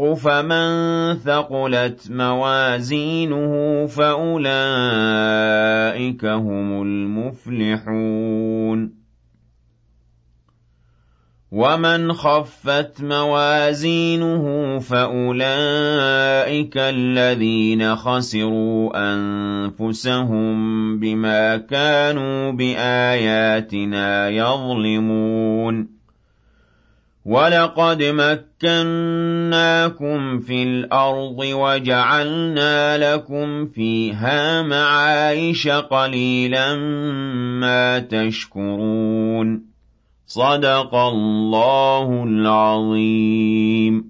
فَمَن ثَقُلَتْ مَوَازِينُهُ فَأُولَٰئِكَ هُمُ الْمُفْلِحُونَ وَمَنْ خَفَّتْ مَوَازِينُهُ فَأُولَٰئِكَ الَّذِينَ خَسِرُوا أَنفُسَهُم بِمَا كَانُوا بِآيَاتِنَا يَظْلِمُونَ وَلَقَدْ مَكَّنَّاكُمْ فِي الْأَرْضِ وَجَعَلْنَا لَكُمْ فِيهَا مَعَايِشَ قَلِيلًا مَا تَشْكُرُونَ صَدَقَ اللَّهُ الْعَظِيمُ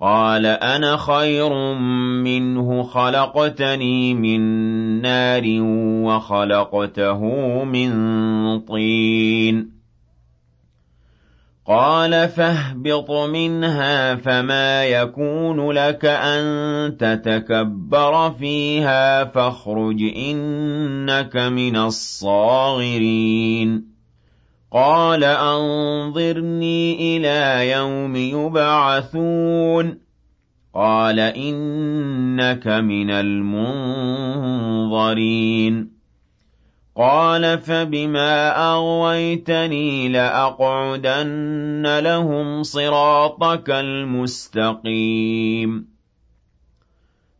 قَالَ أَنَا خَيْرٌ مِّنْهُ خَلَقْتَنِي مِن نَّارٍ وَخَلَقْتَهُ مِن طِينٍ. قَالَ فَاهْبِطْ مِنْهَا فَمَا يَكُونُ لَكَ أَن تَتَكَبَّرَ فِيهَا فَاخْرُجْ إِنَّكَ مِنَ الصَّاغِرِينَ. قَالَ أَنظِرْنِي إِلَىٰ يَوْمِ يُبْعَثُونَ. قَالَ إِنَّكَ مِنَ الْمُنظَرِينَ. قَالَ فَبِمَا أَغْوَيْتَنِي لَأَقْعُدَنَّ لَهُمْ صِرَاطَكَ الْمُسْتَقِيمَ.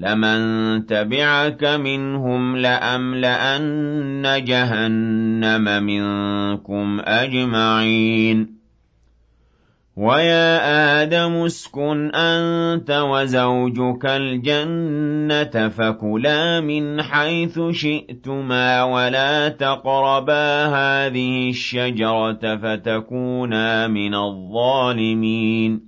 لَمَن تَبِعَكَ مِنْهُمْ لَأَمْلَأَنَّ جَهَنَّمَ مِنكُمْ أَجْمَعِينَ وَيَا آدَمُ اسْكُنْ أَنتَ وَزَوْجُكَ الْجَنَّةَ فَكُلَا مِنْ حَيْثُ شِئْتُمَا وَلَا تَقْرَبَا هَٰذِهِ الشَّجَرَةَ فَتَكُونَا مِنَ الظَّالِمِينَ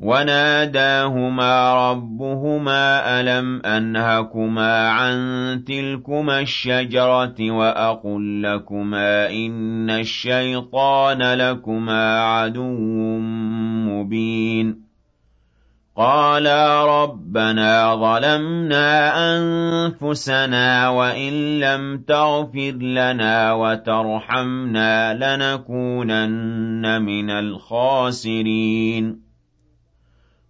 وَنَادَاهُمَا رَبُّهُمَا أَلَمْ أَنْهَكُمَا عَن تِلْكُمَا الشَّجَرَةِ وَأَقُل لَّكُمَا إِنَّ الشَّيْطَانَ لَكُمَا عَدُوٌّ مُّبِينٌ. قَالَا رَبَّنَا ظَلَمْنَا أَنفُسَنَا وَإِن لَّمْ تَغْفِرْ لَنَا وَتَرْحَمْنَا لَنَكُونَنَّ مِنَ الْخَاسِرِينَ.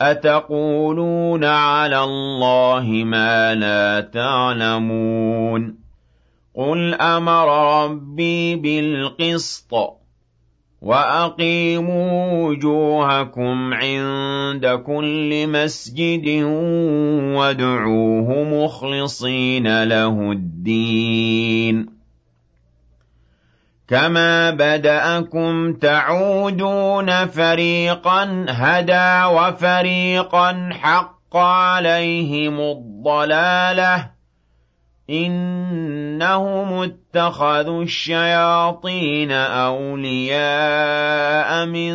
أَتَقُولُونَ عَلَى اللَّهِ مَا لَا تَعْلَمُونَ قُلْ أَمَرَ رَبِّي بِالْقِسْطِ ۖ وَأَقِيمُوا وُجُوهَكُمْ عِندَ كُلِّ مَسْجِدٍ وَادْعُوهُ مُخْلِصِينَ لَهُ الدِّينَ كَمَا بَدَأَكُمْ تَعُودُونَ فَرِيقًا هَدَىٰ وَفَرِيقًا حَقَّ عَلَيْهِمُ الضَّلَالَةُ ۗ إِنَّهُمُ اتَّخَذُوا الشَّيَاطِينَ أَوْلِيَاءَ مِن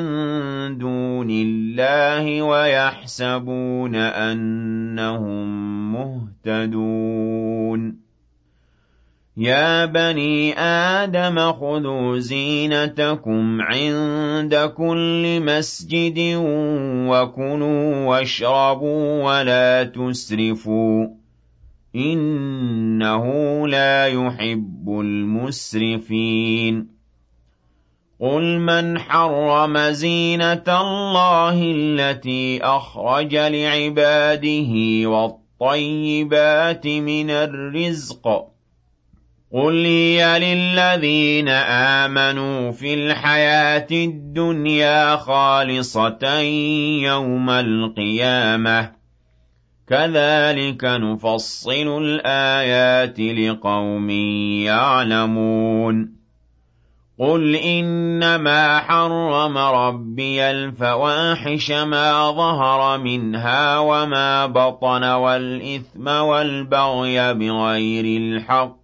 دُونِ اللَّهِ وَيَحْسَبُونَ أَنَّهُم مُّهْتَدُونَ يَا بَنِي آدَمَ خُذُوا زِينَتَكُمْ عِندَ كُلِّ مَسْجِدٍ وَكُلُوا وَاشْرَبُوا وَلَا تُسْرِفُوا ۚ إِنَّهُ لَا يُحِبُّ الْمُسْرِفِينَ. قُلْ مَنْ حَرَّمَ زِينَةَ اللَّهِ الَّتِي أَخْرَجَ لِعِبَادِهِ وَالطَّيِّبَاتِ مِنَ الرِّزْقِ قُلْ هِيَ لِلَّذِينَ آمَنُوا فِي الْحَيَاةِ الدُّنْيَا خَالِصَةً يَوْمَ الْقِيَامَةِ ۗ كَذَٰلِكَ نُفَصِّلُ الْآيَاتِ لِقَوْمٍ يَعْلَمُونَ قُلْ إِنَّمَا حَرَّمَ رَبِّيَ الْفَوَاحِشَ مَا ظَهَرَ مِنْهَا وَمَا بَطَنَ وَالْإِثْمَ وَالْبَغْيَ بِغَيْرِ الْحَقِّ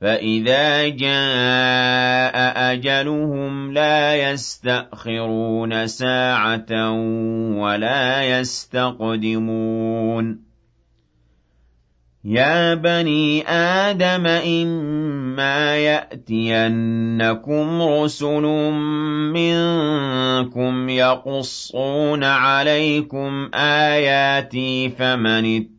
فَإِذَا جَاءَ أَجَلُهُمْ لَا يَسْتَأْخِرُونَ سَاعَةً وَلَا يَسْتَقْدِمُونَ يَا بَنِي آدَمَ إِمَّا يَأْتِيَنَّكُمْ رُسُلٌ مِّنكُمْ يَقُصُّونَ عَلَيْكُمْ آيَاتِي فَمَنِ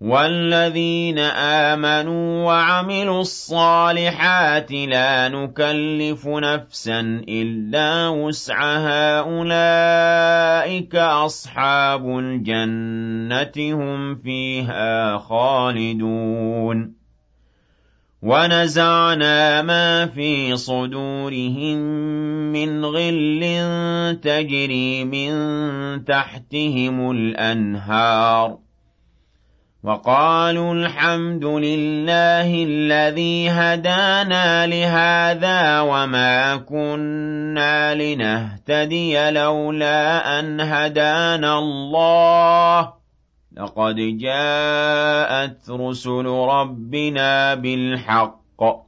وَالَّذِينَ آمَنُوا وَعَمِلُوا الصَّالِحَاتِ لَا نُكَلِّفُ نَفْسًا إِلَّا وُسْعَهَا أُولَٰئِكَ أَصْحَابُ الْجَنَّةِ ۖ هُمْ فِيهَا خَالِدُونَ وَنَزَعْنَا مَا فِي صُدُورِهِم مِّنْ غِلٍّ تَجْرِي مِن تَحْتِهِمُ الْأَنْهَارُ وَقَالُوا الْحَمْدُ لِلَّهِ الَّذِي هَدَانَا لِهَٰذَا وَمَا كُنَّا لِنَهْتَدِيَ لَوْلَا أَنْ هَدَانَا اللَّهُ ۖ. لَقَدْ جَاءَتْ رُسُلُ رَبِّنَا بِالْحَقِّ.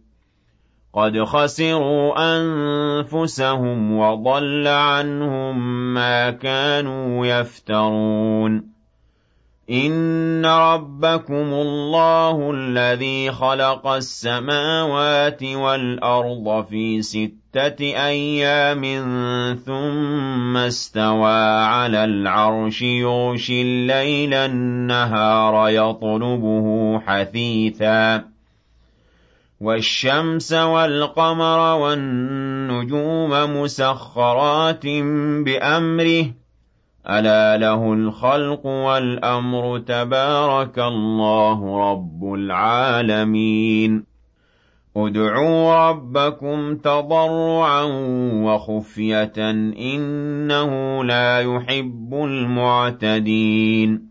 قَدْ خَسِرُوا أَنفُسَهُمْ وَضَلَّ عَنْهُم مَّا كَانُوا يَفْتَرُونَ. إِنَّ رَبَّكُمُ اللَّهُ الَّذِي خَلَقَ السَّمَاوَاتِ وَالْأَرْضَ فِي سِتَّةِ أَيَّامٍ ثُمَّ اسْتَوَىٰ عَلَى الْعَرْشِ يُغْشِي اللَّيْلَ النَّهَارَ يَطْلُبُهُ حَثِيثًا. وَالشَّمْسَ وَالْقَمَرَ وَالنُّجُومَ مُسَخَّرَاتٍ بِأَمْرِهِ ۗ. أَلَا لَهُ الْخَلْقُ وَالْأَمْرُ ۗ تَبَارَكَ اللَّهُ رَبُّ الْعَالَمِينَ. ادْعُوا رَبَّكُمْ تَضَرُّعًا وَخُفْيَةً ۚ إِنَّهُ لَا يُحِبُّ الْمُعْتَدِينَ.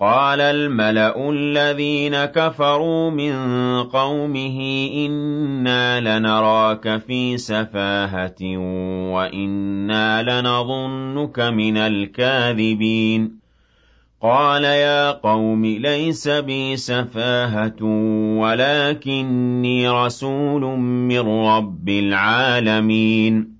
قَالَ الْمَلَأُ الَّذِينَ كَفَرُوا مِن قَوْمِهِ إِنَّا لَنَرَاكَ فِي سَفَاهَةٍ وَإِنَّا لَنَظُنُّكَ مِنَ الْكَاذِبِينَ قَالَ يَا قَوْمِ لَيْسَ بِي سَفَاهَةٌ وَلَٰكِنِّي رَسُولٌ مِّن رَّبِّ الْعَالَمِينَ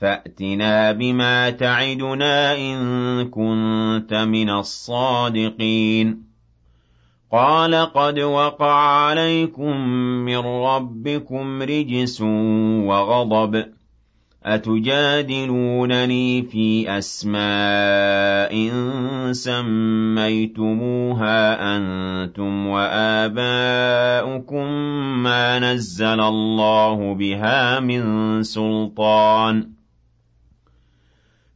فَأْتِنَا بِمَا تَعِدُنَا إِن كُنتَ مِنَ الصَّادِقِينَ. قَالَ قَدْ وَقَعَ عَلَيْكُم مِّن رَّبِّكُمْ رِجْسٌ وَغَضَبٌ ۖ. أَتُجَادِلُونَنِي فِي أَسْمَاءٍ سَمَّيْتُمُوهَا أَنتُمْ وَآبَاؤُكُم مَّا نَزَّلَ اللَّهُ بِهَا مِن سُلْطَانٍ ۚ.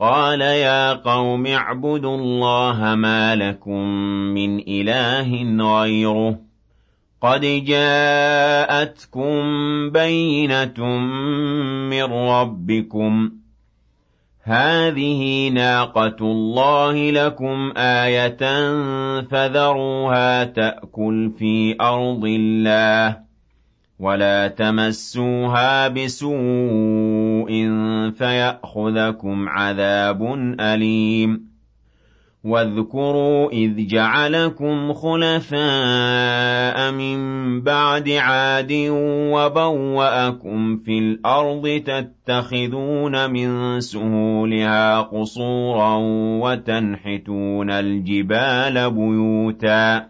قَالَ يَا قَوْمِ اعْبُدُوا اللَّهَ مَا لَكُم مِّنْ إِلَٰهٍ غَيْرُهُ ۖ. قَدْ جَاءَتْكُم بَيِّنَةٌ مِّن رَّبِّكُمْ ۖ. هَٰذِهِ نَاقَةُ اللَّهِ لَكُمْ آيَةً فَذَرُوهَا تَأْكُلْ فِي أَرْضِ اللَّهِ. وَلَا تَمَسُّوهَا بِسُوءٍ فَيَأْخُذَكُمْ عَذَابٌ أَلِيمٌ وَاذْكُرُوا إِذْ جَعَلَكُمْ خُلَفَاءَ مِن بَعْدِ عَادٍ وَبَوَّأَكُمْ فِي الْأَرْضِ تَتَّخِذُونَ مِن سُهُولِهَا قُصُورًا وَتَنْحِتُونَ الْجِبَالَ بُيُوتًا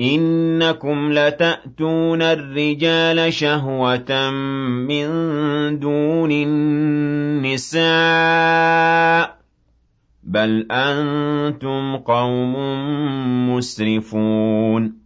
إِنَّكُمْ لَتَأْتُونَ الرِّجَالَ شَهْوَةً مِّن دُونِ النِّسَاءِ بَلْ أَنتُمْ قَوْمٌ مُّسْرِفُونَ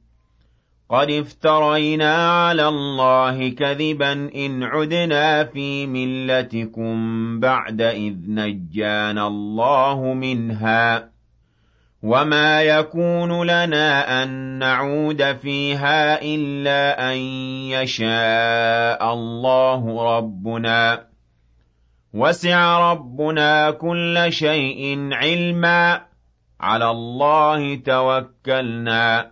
قَدِ افْتَرَيْنَا عَلَى اللَّهِ كَذِبًا إِنْ عُدْنَا فِي مِلَّتِكُم بَعْدَ إِذْ نَجَّانَا اللَّهُ مِنْهَا ۚ وَمَا يَكُونُ لَنَا أَن نَّعُودَ فِيهَا إِلَّا أَن يَشَاءَ اللَّهُ رَبُّنَا ۚ وَسِعَ رَبُّنَا كُلَّ شَيْءٍ عِلْمًا ۚ عَلَى اللَّهِ تَوَكَّلْنَا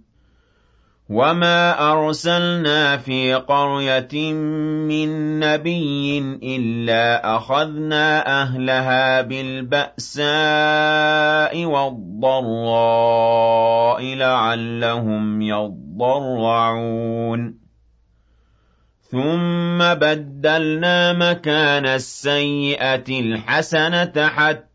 وَمَا أَرْسَلْنَا فِي قَرْيَةٍ مِّن نَّبِيٍّ إِلَّا أَخَذْنَا أَهْلَهَا بِالْبَأْسَاءِ وَالضَّرَّاءِ لَعَلَّهُمْ يَضَّرَّعُونَ. ثُمَّ بَدَّلْنَا مَكَانَ السَّيِّئَةِ الْحَسَنَةَ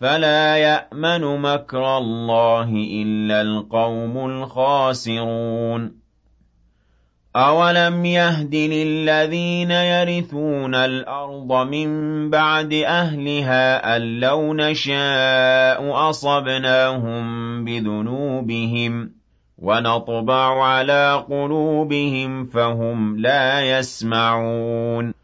فَلَا يَأْمَنُ مَكْرَ اللَّهِ إِلَّا الْقَوْمُ الْخَاسِرُونَ. أَوَلَمْ يَهْدِ لِلَّذِينَ يَرِثُونَ الْأَرْضَ مِن بَعْدِ أَهْلِهَا أَن لَّوْ نَشَاءُ أَصَبْنَاهُم بِذُنُوبِهِمْ وَنَطْبَعُ عَلَىٰ قُلُوبِهِمْ فَهُمْ لَا يَسْمَعُونَ.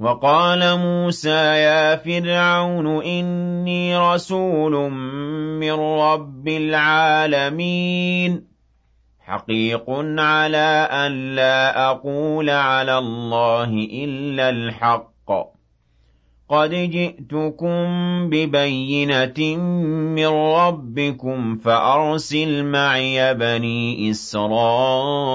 وَقَالَ مُوسَىٰ يَا فِرْعَوْنُ إِنِّي رَسُولٌ مِّن رَّبِّ الْعَالَمِينَ. حَقِيقٌ عَلَىٰ أَن لَّا أَقُولَ عَلَى اللَّهِ إِلَّا الْحَقَّ ۚ. قَدْ جِئْتُكُم بِبَيِّنَةٍ مِّن رَّبِّكُمْ فَأَرْسِلْ مَعِيَ بَنِي إِسْرَائِيلَ.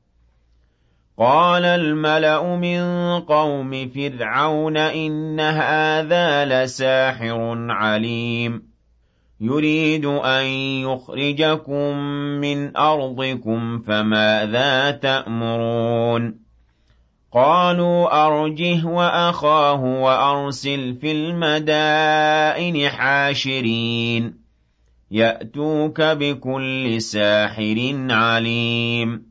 قَالَ الْمَلَأُ مِن قَوْمِ فِرْعَوْنَ إِنَّ هَٰذَا لَسَاحِرٌ عَلِيمٌ. يُرِيدُ أَن يُخْرِجَكُم مِّنْ أَرْضِكُمْ فَمَاذَا تَأْمُرُونَ؟ قالوا أرجه وأخاه وأرسل في المدائن حاشرين. يأتوك بكل ساحر عليم.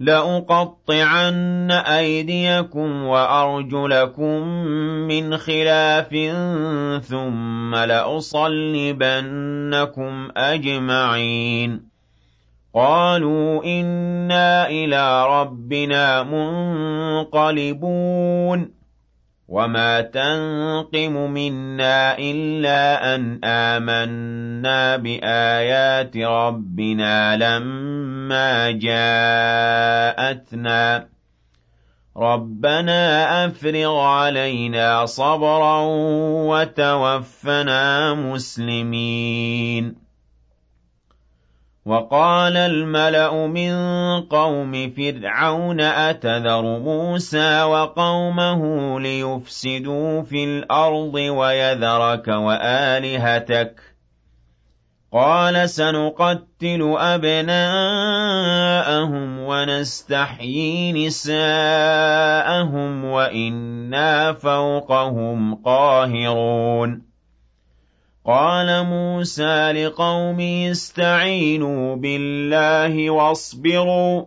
لَأُقَطِّعَنَّ أَيْدِيَكُمْ وَأَرْجُلَكُم مِّنْ خِلَافٍ ثُمَّ لَأُصَلِّبَنَّكُمْ أَجْمَعِينَ. قَالُوا إِنَّا إِلَىٰ رَبِّنَا مُنقَلِبُونَ. وَمَا تَنقِمُ مِنَّا إِلَّا أَنْ آمَنَّا بِآيَاتِ رَبِّنَا لَمَّا جَاءَتْنَا رَبَّنَا أَفْرِغْ عَلَيْنَا صَبْرًا وَتَوَفَّنَا مُسْلِمِينَ وَقَالَ الْمَلَأُ مِن قَوْمِ فِرْعَوْنَ أَتَذَرُ مُوسَىٰ وَقَوْمَهُ لِيُفْسِدُوا فِي الْأَرْضِ وَيَذَرَكَ وَآلِهَتَكَ ۚ قَالَ سَنُقَتِّلُ أَبْنَاءَهُمْ وَنَسْتَحْيِي نِسَاءَهُمْ وَإِنَّا فَوْقَهُمْ قَاهِرُونَ. قَالَ مُوسَىٰ لِقَوْمِهِ اسْتَعِينُوا بِاللَّهِ وَاصْبِرُوا ۖ.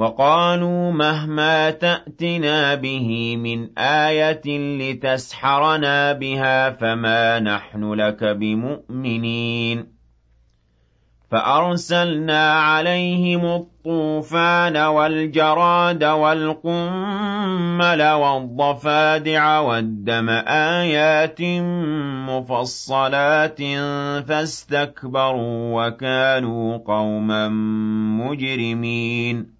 وَقَالُوا مَهْمَا تَأْتِنَا بِهِ مِنْ آيَةٍ لِتَسْحَرَنَا بِهَا فَمَا نَحْنُ لَكَ بِمُؤْمِنِينَ. فَأَرْسَلْنَا عَلَيْهِمُ الطُّوفَانَ وَالْجَرَادَ وَالْقُمَّلَ وَالضَّفَادِعَ وَالدَّمَ آيَاتٍ مُّفَصَّلَاتٍ فَاسْتَكْبَرُوا وَكَانُوا قَوْمًا مُّجْرِمِينَ.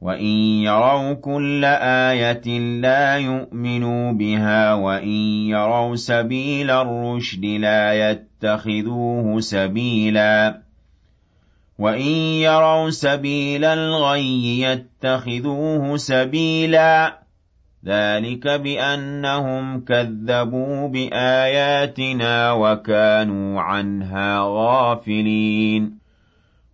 وَإِن يَرَوْا كُلَّ آيَةٍ لَّا يُؤْمِنُوا بِهَا وَإِن يَرَوْا سَبِيلَ الرُّشْدِ لَا يَتَّخِذُوهُ سَبِيلًا. وَإِن يَرَوْا سَبِيلَ الْغَيِّ يَتَّخِذُوهُ سَبِيلًا. ذلك بأنهم كذبوا بآياتنا وكانوا عنها غافلين.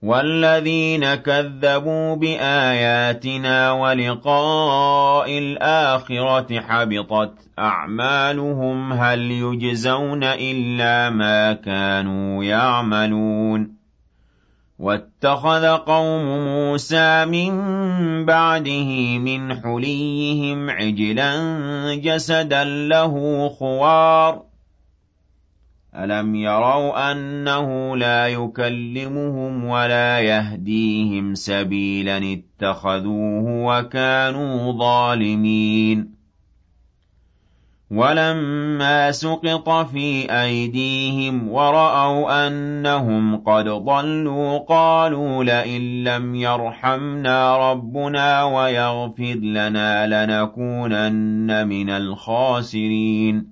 والذين كذبوا بآياتنا ولقاء الآخرة حبطت أعمالهم هل يجزون إلا ما كانوا يعملون واتخذ قوم موسى من بعده من حليهم عجلا جسدا له خوار ألم يروا أنه لا يكلمهم ولا يهديهم سبيلا اتخذوه وكانوا ظالمين ولما سقط في أيديهم ورأوا أنهم قد ضلوا قالوا لئن لم يرحمنا ربنا ويغفر لنا لنكونن من الخاسرين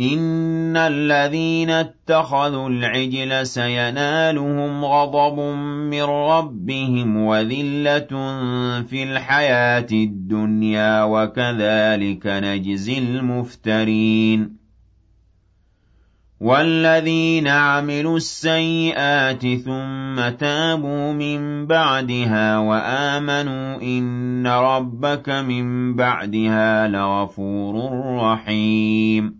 إن الذين اتخذوا العجل سينالهم غضب من ربهم وذلة في الحياة الدنيا وكذلك نجزي المفترين والذين عملوا السيئات ثم تابوا من بعدها وآمنوا إن ربك من بعدها لغفور رحيم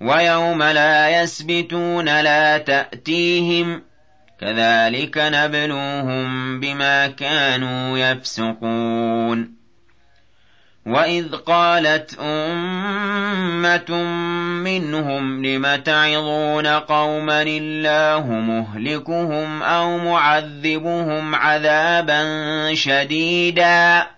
وَيَوْمَ لَا يَسْبِتُونَ لَا تَأْتِيهِمْ ۚ كَذَٰلِكَ نَبْلُوهُم بِمَا كَانُوا يَفْسُقُونَ. وَإِذْ قَالَتْ أُمَّةٌ مِّنْهُمْ لِمَ تَعِظُونَ قَوْمًا اللَّهُ مُهْلِكُهُمْ أَوْ مُعَذِّبُهُمْ عَذَابًا شَدِيدًا؟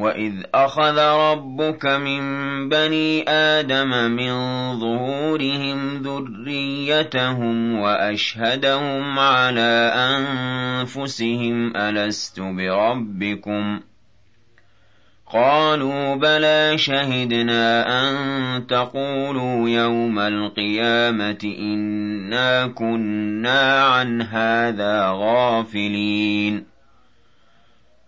وَإِذْ أَخَذَ رَبُّكَ مِن بَنِي آدَمَ مِن ظُهُورِهِمْ ذُرِّيَّتَهُمْ وَأَشْهَدَهُمْ عَلَىٰ أَنفُسِهِمْ أَلَسْتُ بِرَبِّكُمْ ۖ قَالُوا بَلَىٰ شَهِدْنَا أَن تَقُولُوا يَوْمَ الْقِيَامَةِ إِنَّا كُنَّا عَنْ هَٰذَا غَافِلِينَ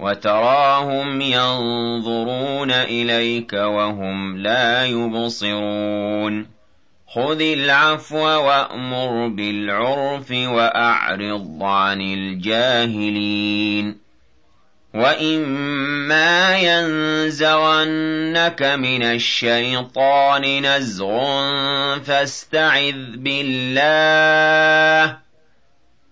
وَتَرَاهُمْ يَنظُرُونَ إِلَيْكَ وَهُمْ لَا يُبْصِرُونَ. خُذِ الْعَفْوَ وَأْمُرْ بِالْعُرْفِ وَأَعْرِضْ عَنِ الْجَاهِلِينَ. وَإِمَّا يَنزَغَنَّكَ مِنَ الشَّيْطَانِ نَزْغٌ فَاسْتَعِذْ بِاللَّهِ ۖ.